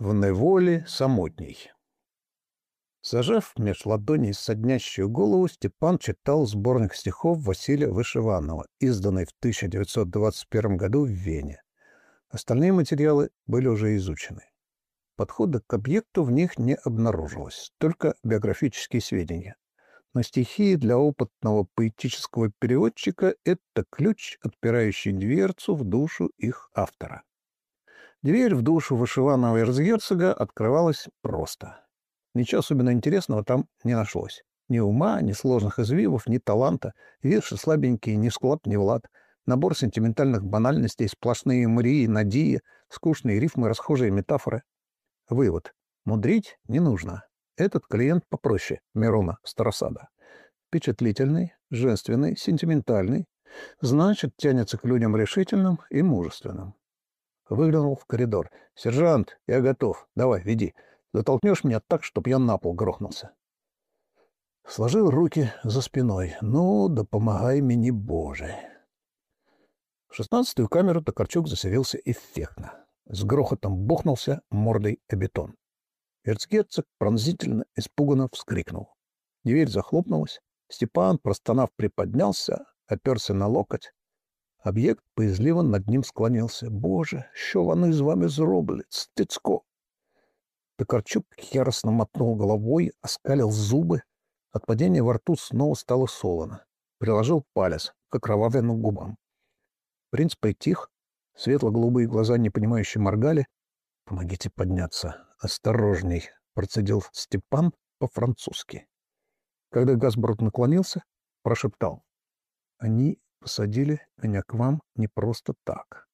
В неволе самотней. Зажав меж ладоней соднящую голову, Степан читал сборник стихов Василия Вышиванова, изданный в 1921 году в Вене. Остальные материалы были уже изучены. Подхода к объекту в них не обнаружилось, только биографические сведения. Но стихи для опытного поэтического переводчика — это ключ, отпирающий дверцу в душу их автора. Дверь в душу вышиванного эрцгерцога открывалась просто. Ничего особенно интересного там не нашлось. Ни ума, ни сложных извивов, ни таланта. Вирши слабенькие, ни склад, ни влад. Набор сентиментальных банальностей, сплошные мрии, надии, скучные рифмы, расхожие метафоры. Вывод. Мудрить не нужно. Этот клиент попроще Мирона Старосада. Впечатлительный, женственный, сентиментальный. Значит, тянется к людям решительным и мужественным. Выглянул в коридор. «Сержант, я готов. Давай, веди. Затолкнешь меня так, чтоб я на пол грохнулся». Сложил руки за спиной. «Ну, да помогай мне, Боже!» В шестнадцатую камеру Токарчук заселился эффектно. С грохотом бухнулся мордой о бетон. Эрцгерцог пронзительно, испуганно вскрикнул. Дверь захлопнулась. Степан, простонав, приподнялся, оперся на локоть. Об'єкт боязливо над ним склонився. Боже, що вони з вами зроблять, Стецко? Токарчук яростно мотнул головой, оскалил зубы. От падения во рту снова стало солоно. Приложил палец к окровавленным губам. Принц притих, светло-голубые глаза непонимающе моргали. «Помогите подняться. Осторожней», — процедил Степан по-французски. Когда Газброд наклонился, прошептал. «Они посадили меня к вам не просто так.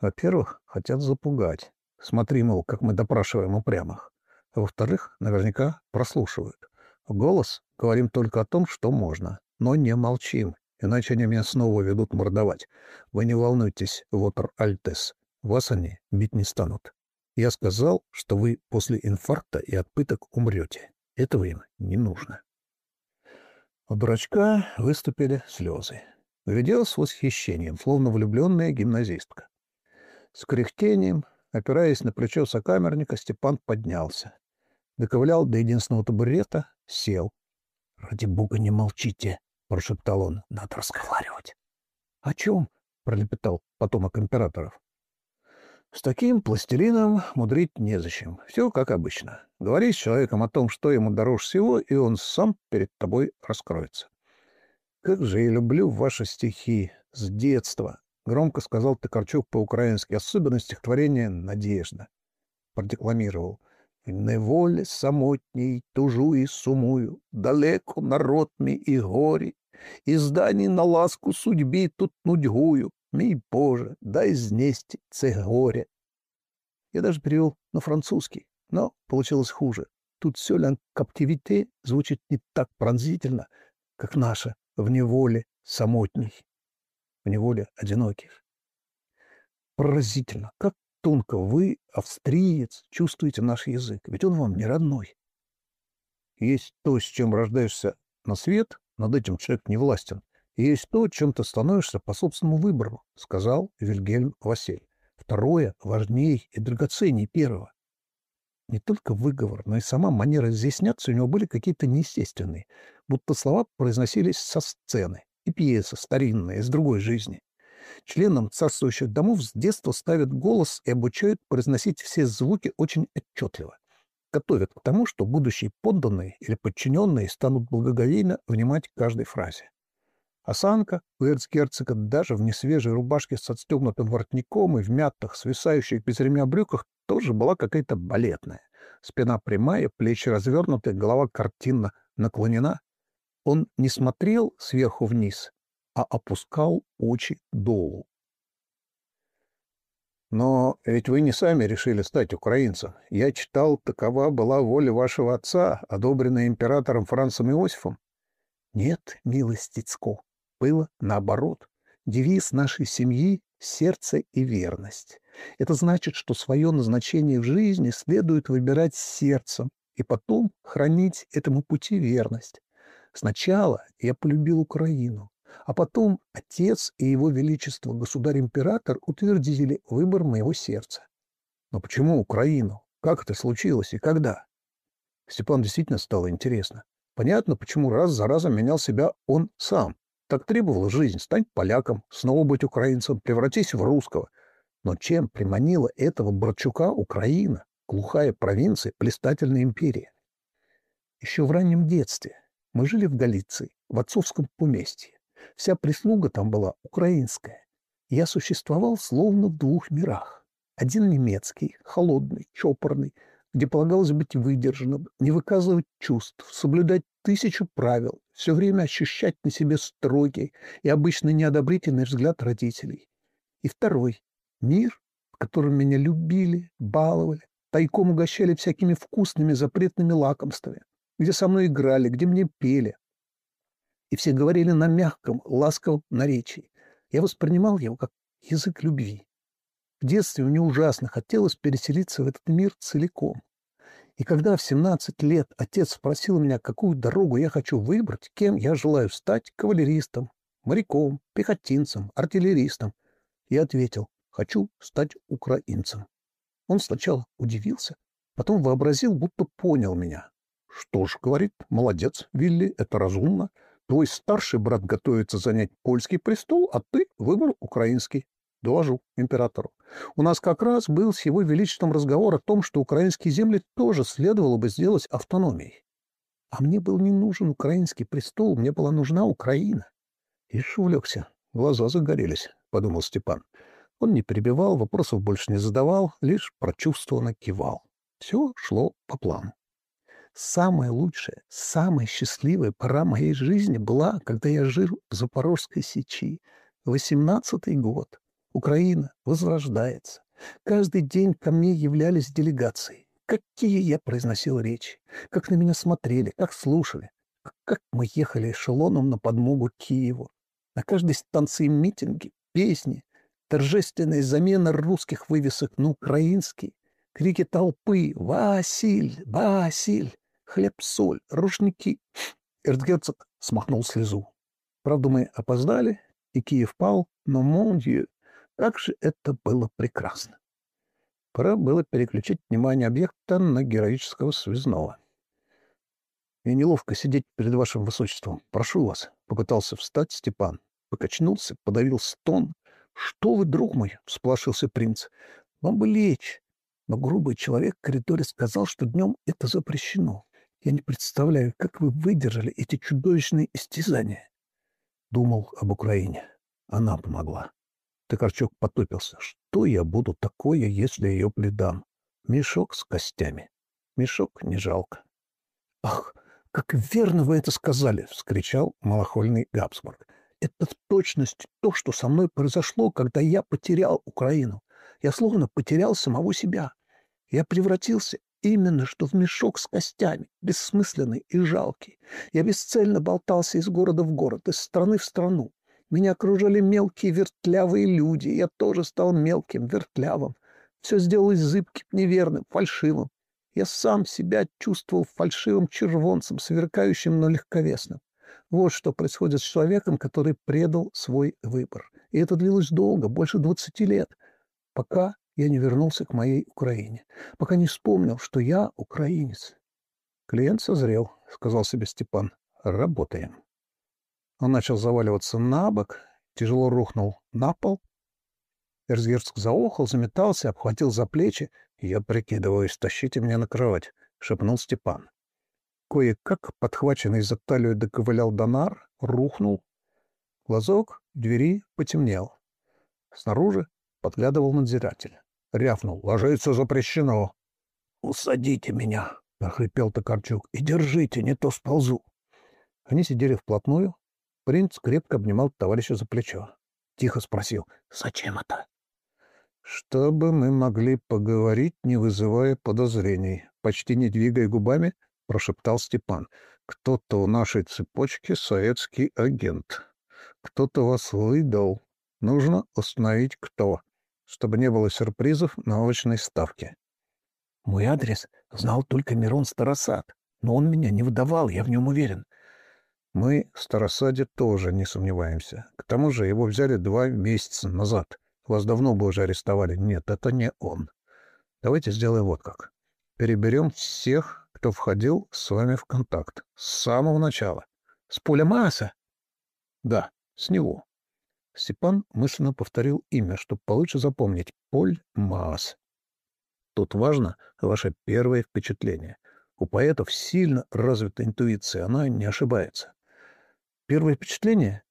Во-первых, хотят запугать. Смотри, мол, как мы допрашиваем упрямых. А во-вторых, наверняка прослушивают. В голос говорим только о том, что можно, но не молчим, иначе они меня снова ведут мордовать. Вы не волнуйтесь, Вотер Альтес, вас они бить не станут. Я сказал, что вы после инфаркта и от пыток умрете. Этого им не нужно. У дурачка выступили слезы. Глядел с восхищением, словно влюбленная гимназистка. С кряхтением, опираясь на плечо сокамерника, Степан поднялся. Доковылял до единственного табурета, сел. — Ради бога, не молчите, — прошептал он. — Надо разговаривать. — О чем? — пролепетал потомок императоров. — С таким пластилином мудрить незачем. Все как обычно. Говори с человеком о том, что ему дороже всего, и он сам перед тобой раскроется. «Как же я люблю ваши стихи с детства!» — громко сказал Токарчук по-украински, особенно стихотворение «Надежда». Продекламировал. «В неволі самотній тужу і сумую, далеко народ мій і горі, і здані на ласку судьбі тут нудьгую. Мій Боже, дай знести це горе!» Я даже перевел на французский, но получилось хуже. Тут все ля каптивите звучит не так пронзительно, как наше в неволе самотней, в неволе одиноких. Поразительно, как тонко вы, австриец, чувствуете наш язык, ведь он вам не родной. Есть то, с чем рождаешься на свет, над этим человек не властен, и есть то, чем ты становишься по собственному выбору, сказал Вильгельм Василь. Второе важнее и драгоценнее первого. Не только выговор, но и сама манера изъясняться у него были какие-то неестественные, будто слова произносились со сцены, и пьеса старинная, из другой жизни. Членам царствующих домов с детства ставят голос и обучают произносить все звуки очень отчетливо. Готовят к тому, что будущие подданные или подчиненные станут благоговейно внимать каждой фразе. Осанка у эрцгерцога даже в несвежей рубашке с отстегнутым воротником и в мятых, свисающих без ремня брюках тоже была какая-то балетная. Спина прямая, плечи развернуты, голова картинно наклонена. Он не смотрел сверху вниз, а опускал очи долу. Но ведь вы не сами решили стать украинцем. Я читал, такова была воля вашего отца, одобренная императором Францем Иосифом. Нет, милостицко, было наоборот. Девиз нашей семьи сердце и верность. Это значит, что свое назначение в жизни следует выбирать сердцем и потом хранить этому пути верность. Сначала я полюбил Украину, а потом отец и его величество государь-император утвердили выбор моего сердца. Но почему Украину? Как это случилось и когда? Степан действительно стало интересно. Понятно, почему раз за разом менял себя он сам. Так требовала жизнь. Стань поляком, снова быть украинцем, превратись в русского. Но чем приманила этого Борчука Украина, глухая провинция, блистательная империя? Еще в раннем детстве мы жили в Галиции, в отцовском поместье. Вся прислуга там была украинская. Я существовал словно в двух мирах. Один немецкий, холодный, чопорный, где полагалось быть выдержанным, не выказывать чувств, соблюдать тысячу правил, все время ощущать на себе строгий и обычно неодобрительный взгляд родителей. И второй — мир, в котором меня любили, баловали, тайком угощали всякими вкусными запретными лакомствами, где со мной играли, где мне пели. И все говорили на мягком, ласковом наречии. Я воспринимал его как язык любви. В детстве мне ужасно хотелось переселиться в этот мир целиком. И когда в 17 лет отец спросил меня, какую дорогу я хочу выбрать, кем я желаю стать кавалеристом, моряком, пехотинцем, артиллеристом, я ответил, хочу стать украинцем. Он сначала удивился, потом вообразил, будто понял меня. Что ж, говорит, молодец, Вилли, это разумно. Твой старший брат готовится занять польский престол, а ты выбрал украинский. Доложу императору. У нас как раз был с его величеством разговор о том, что украинские земли тоже следовало бы сделать автономией. А мне был не нужен украинский престол, мне была нужна Украина. Ишь увлекся, глаза загорелись, — подумал Степан. Он не перебивал, вопросов больше не задавал, лишь прочувствованно кивал. Все шло по плану. Самая лучшая, самая счастливая пора моей жизни была, когда я жил в Запорожской сечи. Восемнадцатый год. Украина возрождается. Каждый день ко мне являлись делегации. Какие я произносил речи, как на меня смотрели, как слушали, как мы ехали эшелоном на подмогу Киеву. На каждой станции митинги, песни, торжественная замена русских вывесок на украинский, крики толпы «Василь! Василь! Хлеб-соль! Рушники!» Эрцгерцог смахнул слезу. Правда, мы опоздали, и Киев пал, но, мон как же это было прекрасно! Пора было переключить внимание объекта на героического связного. «Мне неловко сидеть перед вашим высочеством. Прошу вас», — попытался встать Степан. Покачнулся, подавил стон. «Что вы, друг мой?» — всплашился принц. «Вам бы лечь». Но грубый человек в коридоре сказал, что днем это запрещено. Я не представляю, как вы выдержали эти чудовищные истязания. Думал об Украине. Она помогла. Токарчук потупился. Что я буду такое, если ее предам? Мешок с костями. Мешок не жалко. Ах, как верно вы это сказали! — вскричал малохольный Габсбург. Это в точности то, что со мной произошло, когда я потерял Украину. Я словно потерял самого себя. Я превратился именно что в мешок с костями, бессмысленный и жалкий. Я бесцельно болтался из города в город, из страны в страну. Меня окружали мелкие вертлявые люди, я тоже стал мелким, вертлявым. Все сделалось зыбким, неверным, фальшивым. Я сам себя чувствовал фальшивым червонцем, сверкающим, но легковесным. Вот что происходит с человеком, который предал свой выбор. И это длилось долго, больше двадцати лет, пока я не вернулся к моей Украине, пока не вспомнил, что я украинец. «Клиент созрел», — сказал себе Степан. «Работаем». Он начал заваливаться на бок, тяжело рухнул на пол. Эрцгерцог заохал, заметался, обхватил за плечи. «Я прикидываюсь, тащите меня на кровать», — шепнул Степан. Кое-как, подхваченный за талию доковылял Донар, рухнул. Глазок двери потемнел. Снаружи подглядывал надзиратель. Рявнул. «Ложиться запрещено!» «Усадите меня!» — прохрипел Токарчук. «И держите, не то сползу!» Они сидели вплотную, Принц крепко обнимал товарища за плечо. Тихо спросил, «Зачем это?» «Чтобы мы могли поговорить, не вызывая подозрений», — почти не двигая губами, прошептал Степан. «Кто-то у нашей цепочки советский агент. Кто-то вас выдал. Нужно установить, кто, чтобы не было сюрпризов на очной ставке». «Мой адрес знал только Мирон Старосад, но он меня не выдавал, я в нем уверен. Мы в Старосаде тоже не сомневаемся. К тому же его взяли два месяца назад. Вас давно бы уже арестовали. Нет, это не он. Давайте сделаем вот как. переберем всех, кто входил с вами в контакт. С самого начала. С поля Мааса? Да, с него. Степан мысленно повторил имя, чтобы получше запомнить. Поль Маас. Тут важно ваше первое впечатление. У поэтов сильно развита интуиция, она не ошибается. Первое впечатление?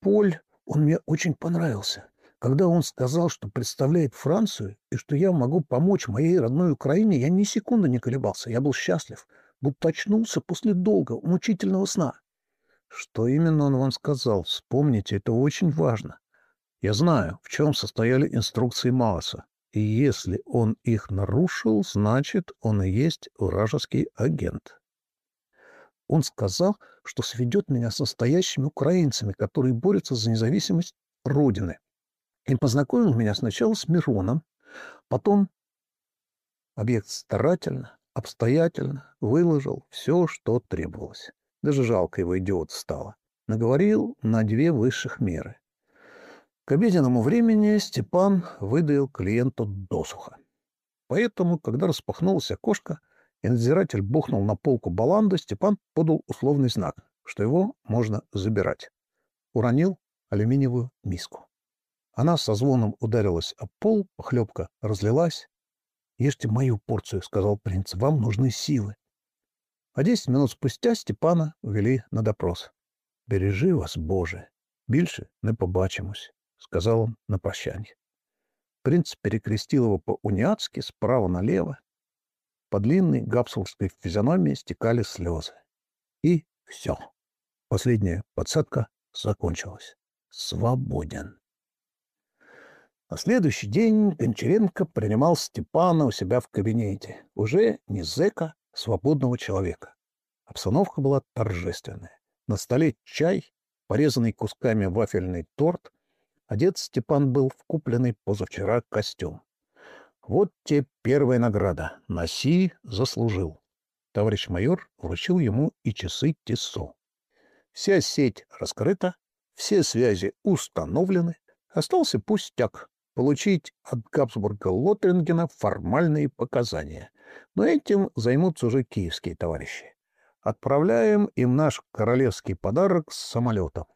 Поль, он мне очень понравился. Когда он сказал, что представляет Францию и что я могу помочь моей родной Украине, я ни секунды не колебался. Я был счастлив, будто очнулся после долгого, мучительного сна. Что именно он вам сказал? Вспомните, это очень важно. Я знаю, в чем состояли инструкции Мааса. И если он их нарушил, значит, он и есть вражеский агент. Он сказал, что сведет меня с настоящими украинцами, которые борются за независимость Родины. И познакомил меня сначала с Мироном, потом объект старательно, обстоятельно выложил все, что требовалось. Даже жалко его идиот стало. Наговорил на две высших меры. К обеденному времени Степан выдаил клиенту досуха. Поэтому, когда распахнулось окошко, и надзиратель бухнул на полку баланду, Степан подал условный знак, что его можно забирать. Уронил алюминиевую миску. Она со звоном ударилась о пол, похлебка разлилась. «Ешьте мою порцию», — сказал принц, — «вам нужны силы». А десять минут спустя Степана увели на допрос. «Бережи вас, Боже! Більше не побачимось», — сказал он на прощание. Принц перекрестил его по-униатски справа налево. По длинной гапсулской физиономии стекали слезы. И все. Последняя подсадка закончилась. Свободен. На следующий день Гончаренко принимал Степана у себя в кабинете. Уже не зэка, свободного человека. Обстановка была торжественная. На столе чай, порезанный кусками вафельный торт. Одет Степан был в купленный позавчера костюм. Вот те первая награда. Носи, заслужил. Товарищ майор вручил ему и часы Тиссо. Вся сеть раскрыта, все связи установлены. Остался пустяк получить от Габсбурга Лотрингена формальные показания. Но этим займутся уже киевские товарищи. Отправляем им наш королевский подарок с самолета.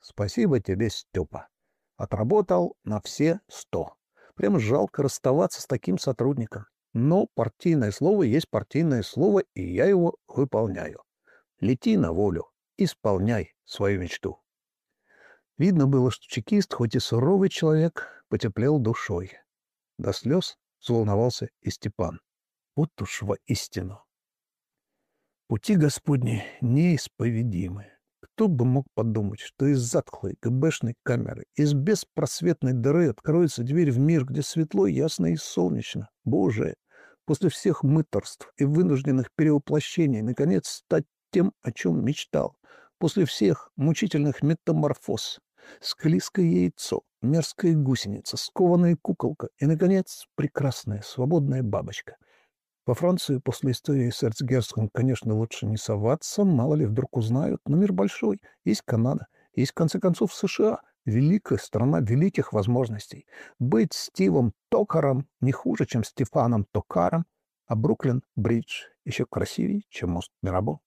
Спасибо тебе, Степа. Отработал на все сто. Прям жалко расставаться с таким сотрудником. Но партийное слово есть партийное слово, и я его выполняю. Лети на волю, исполняй свою мечту. Видно было, что чекист, хоть и суровый человек, потеплел душой. До слез взволновался и Степан. Вот уж воистину. Пути Господни неисповедимы. Кто бы мог подумать, что из затхлой ГБшной камеры, из беспросветной дыры откроется дверь в мир, где светло, ясно и солнечно. Боже, после всех мыторств и вынужденных перевоплощений, наконец стать тем, о чем мечтал. После всех мучительных метаморфоз, Склизкое яйцо, мерзкая гусеница, скованная куколка и, наконец, прекрасная свободная бабочка. Во Францию после истории с эрцгерцогом, конечно, лучше не соваться, мало ли вдруг узнают, но мир большой, есть Канада, есть, в конце концов, США, великая страна великих возможностей. Быть Стивом Токаром не хуже, чем Стефаном Токаром, а Бруклин-Бридж еще красивее, чем мост Мирабо.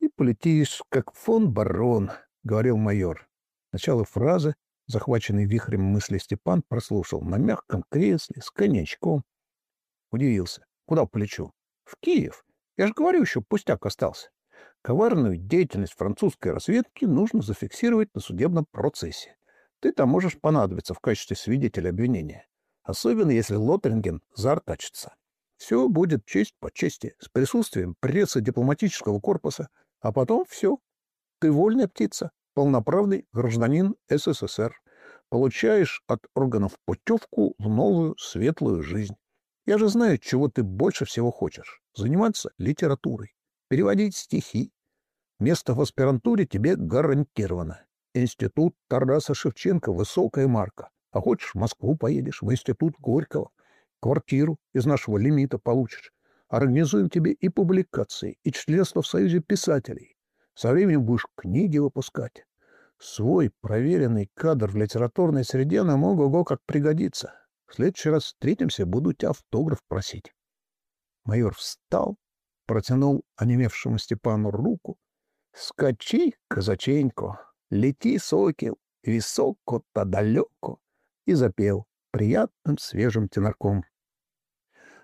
И полетишь, как фон барон, — говорил майор. Начало фразы, захваченный вихрем мысли Степан, прослушал на мягком кресле с коньячком. Удивился. Куда полечу? В Киев. Я же говорю, еще пустяк остался. Коварную деятельность французской разведки нужно зафиксировать на судебном процессе. Ты там можешь понадобиться в качестве свидетеля обвинения. Особенно, если Лотринген заортачится. Все будет честь по чести, с присутствием прессы дипломатического корпуса. А потом все. Ты вольная птица полноправный гражданин СССР. Получаешь от органов путевку в новую светлую жизнь. Я же знаю, чего ты больше всего хочешь. Заниматься литературой, переводить стихи. Место в аспирантуре тебе гарантировано. Институт Тараса Шевченко — высокая марка. А хочешь, в Москву поедешь, в институт Горького. Квартиру из нашего лимита получишь. Организуем тебе и публикации, и членство в Союзе писателей. Со временем будешь книги выпускать. Свой проверенный кадр в литературной среде нам ого-го как пригодится. В следующий раз встретимся, буду тебя автограф просить. Майор встал, протянул онемевшему Степану руку. «Скачи, казаченько, лети, сокел, високо-то далеко!» и запел приятным свежим тенорком.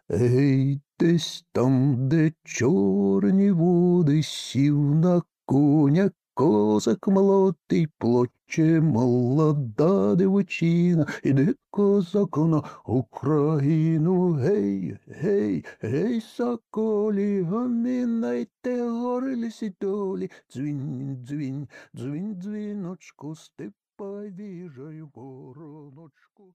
Ей, десь там, де чорні води, сів на коня козак молодий, плоче молода дівчина, іде козак на Україну, гей, гей, гей, соколі, гомінайте горили сідолі, дзвінь, дзвінь, дзвінь, дзвіночку, степа віжай вороночку.